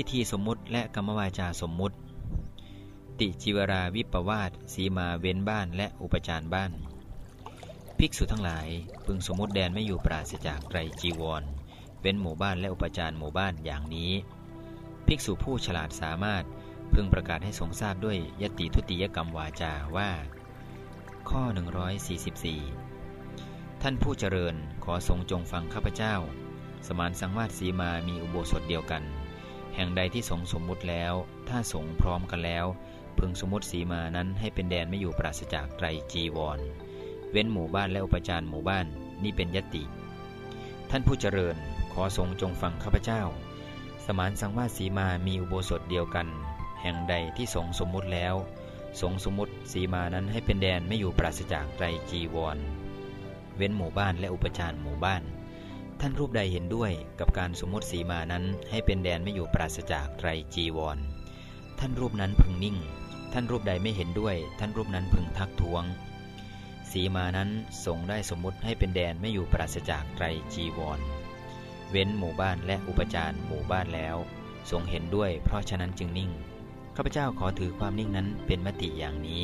พิธีสมมุติและกรรมวาจาสมมุติ ติจิวราวิปวาสสีมาเว้นบ้านและอุปจารบ้าน ภิกษุทั้งหลายพึงสมมติแดนไม่อยู่ปราศจากไตรจีวร เว้นหมู่บ้านและอุปจารหมู่บ้านอย่างนี้ ภิกษุผู้ฉลาดสามารถพึงประกาศให้สงทราบด้วยยติทุติยกรรมวาจาว่า ข้อ 144 ท่านผู้เจริญขอทรงจงฟังข้าพเจ้า สมานสังวาสสีมามีอุโบสถเดียวกัน แห่งใดที่สงสมมุติแล้ว ถ้าสงพร้อมกันแล้ว พึงสมมติสีมานั้นให้เป็นแดนไม่อยู่ปราศจากไตรจีวร เว้นหมู่บ้านและอุปจารหมู่บ้านนี่เป็นยติ ท่านผู้เจริญขอทรงจงฟังข้าพเจ้า สมานสังวาสสีมามีอุโบสถเดียวกัน แห่งใดที่สงสมมุติแล้ว สงสมมุติสีมานั้นให้เป็นแดนไม่อยู่ปราศจากไตรจีวร เว้นหมู่บ้านและอุปจารหมู่บ้าน ท่านรูปใดเห็นด้วยกับการสมมติสีมานั้นให้เป็นแดนไม่อยู่ปราศจากไตรจีวร ท่านรูปนั้นพึงนิ่ง ท่านรูปใดไม่เห็นด้วย ท่านรูปนั้นพึงทักท้วง สีมานั้นทรงได้สมมติให้เป็นแดนไม่อยู่ปราศจากไตรจีวร เว้นหมู่บ้านและอุปจารหมู่บ้านแล้ว ทรงเห็นด้วย เพราะฉะนั้นจึงนิ่ง ข้าพเจ้าขอถือความนิ่งนั้นเป็นมติอย่างนี้